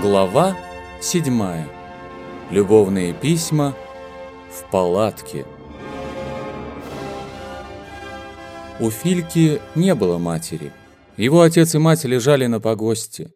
Глава 7. Любовные письма в палатке. У Фильки не было матери. Его отец и мать лежали на погосте.